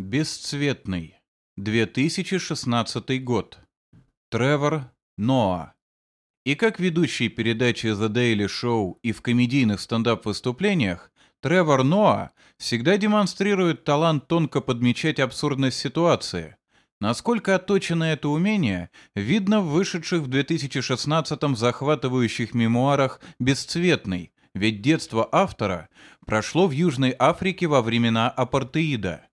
Бесцветный. 2016 год. Тревор Ноа. И как ведущий передачи The Daily Show и в комедийных стендап-выступлениях, Тревор Ноа всегда демонстрирует талант тонко подмечать абсурдность ситуации. Насколько отточено это умение, видно в вышедших в 2016-м захватывающих мемуарах «Бесцветный», ведь детство автора прошло в Южной Африке во времена апартеида.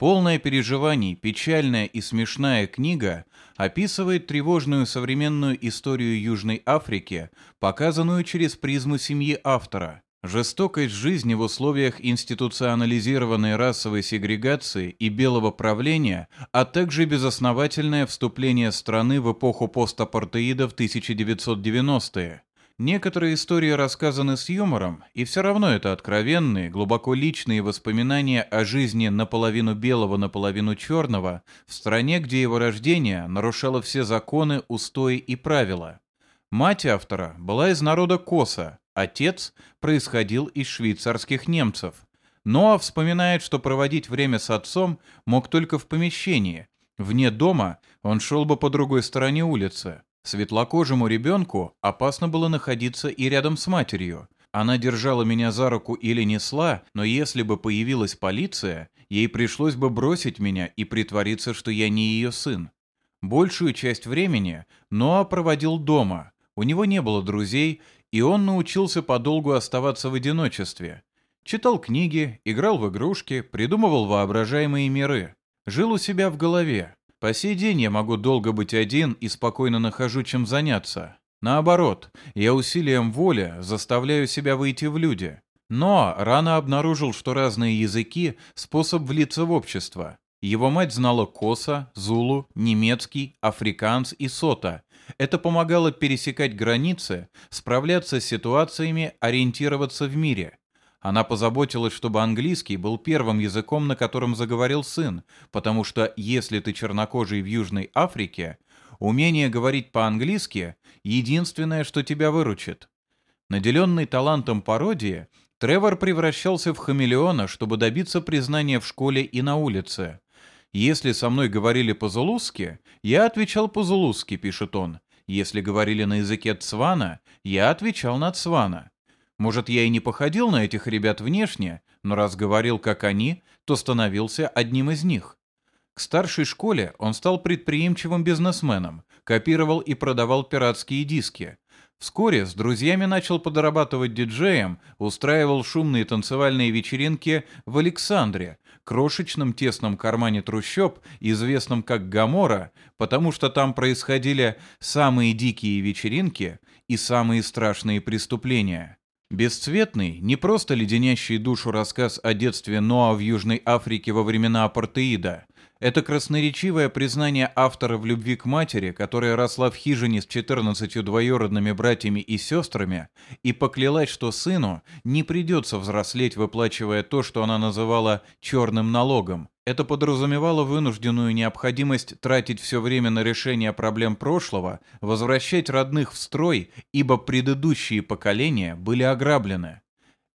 Полная переживаний, печальная и смешная книга описывает тревожную современную историю Южной Африки, показанную через призму семьи автора. Жестокость жизни в условиях институционализированной расовой сегрегации и белого правления, а также безосновательное вступление страны в эпоху постапартеида в 1990-е. Некоторые истории рассказаны с юмором, и все равно это откровенные, глубоко личные воспоминания о жизни наполовину белого, наполовину черного, в стране, где его рождение нарушало все законы, устои и правила. Мать автора была из народа Коса, отец происходил из швейцарских немцев. Ноа вспоминает, что проводить время с отцом мог только в помещении. Вне дома он шел бы по другой стороне улицы. Светлокожему ребенку опасно было находиться и рядом с матерью. Она держала меня за руку или несла, но если бы появилась полиция, ей пришлось бы бросить меня и притвориться, что я не ее сын. Большую часть времени Ноа проводил дома. У него не было друзей, и он научился подолгу оставаться в одиночестве. Читал книги, играл в игрушки, придумывал воображаемые миры. Жил у себя в голове. По сей день я могу долго быть один и спокойно нахожу чем заняться. Наоборот, я усилием воли заставляю себя выйти в люди. Но рано обнаружил, что разные языки – способ влиться в общество. Его мать знала коса, зулу, немецкий, африканс и сота. Это помогало пересекать границы, справляться с ситуациями, ориентироваться в мире. Она позаботилась, чтобы английский был первым языком, на котором заговорил сын, потому что если ты чернокожий в Южной Африке, умение говорить по-английски — единственное, что тебя выручит. Наделенный талантом пародии, Тревор превращался в хамелеона, чтобы добиться признания в школе и на улице. «Если со мной говорили по-зулузски, я отвечал по-зулузски», — пишет он. «Если говорили на языке цвана, я отвечал на цвана». Может, я и не походил на этих ребят внешне, но раз говорил как они, то становился одним из них. К старшей школе он стал предприимчивым бизнесменом, копировал и продавал пиратские диски. Вскоре с друзьями начал подрабатывать диджеем, устраивал шумные танцевальные вечеринки в Александре, крошечном тесном кармане трущоб, известном как Гамора, потому что там происходили самые дикие вечеринки и самые страшные преступления. Бесцветный, не просто леденящий душу рассказ о детстве Ноа в Южной Африке во времена апартеида. Это красноречивое признание автора в любви к матери, которая росла в хижине с 14 двоюродными братьями и сестрами, и поклялась, что сыну не придется взрослеть, выплачивая то, что она называла «черным налогом», это подразумевало вынужденную необходимость тратить все время на решение проблем прошлого, возвращать родных в строй, ибо предыдущие поколения были ограблены.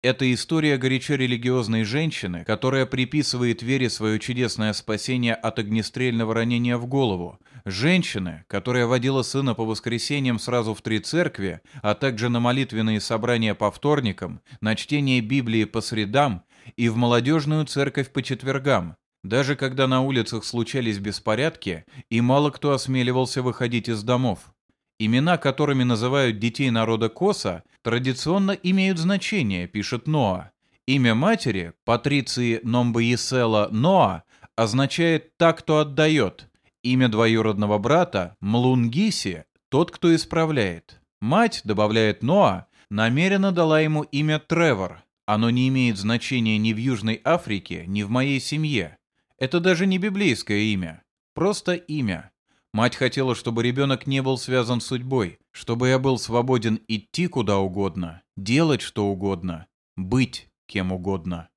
Это история горячо религиозной женщины, которая приписывает вере свое чудесное спасение от огнестрельного ранения в голову. Женщины, которая водила сына по воскресеньям сразу в три церкви, а также на молитвенные собрания по вторникам, на чтение Библии по средам и в молодежную церковь по четвергам, даже когда на улицах случались беспорядки, и мало кто осмеливался выходить из домов. Имена, которыми называют детей народа Коса, традиционно имеют значение, пишет Ноа. Имя матери, Патриции Номбоесела Ноа, означает «та, кто отдает». Имя двоюродного брата, Млунгиси, тот, кто исправляет. Мать, добавляет Ноа, намеренно дала ему имя Тревор. Оно не имеет значения ни в Южной Африке, ни в моей семье. Это даже не библейское имя, просто имя. Мать хотела, чтобы ребенок не был связан с судьбой, чтобы я был свободен идти куда угодно, делать что угодно, быть кем угодно.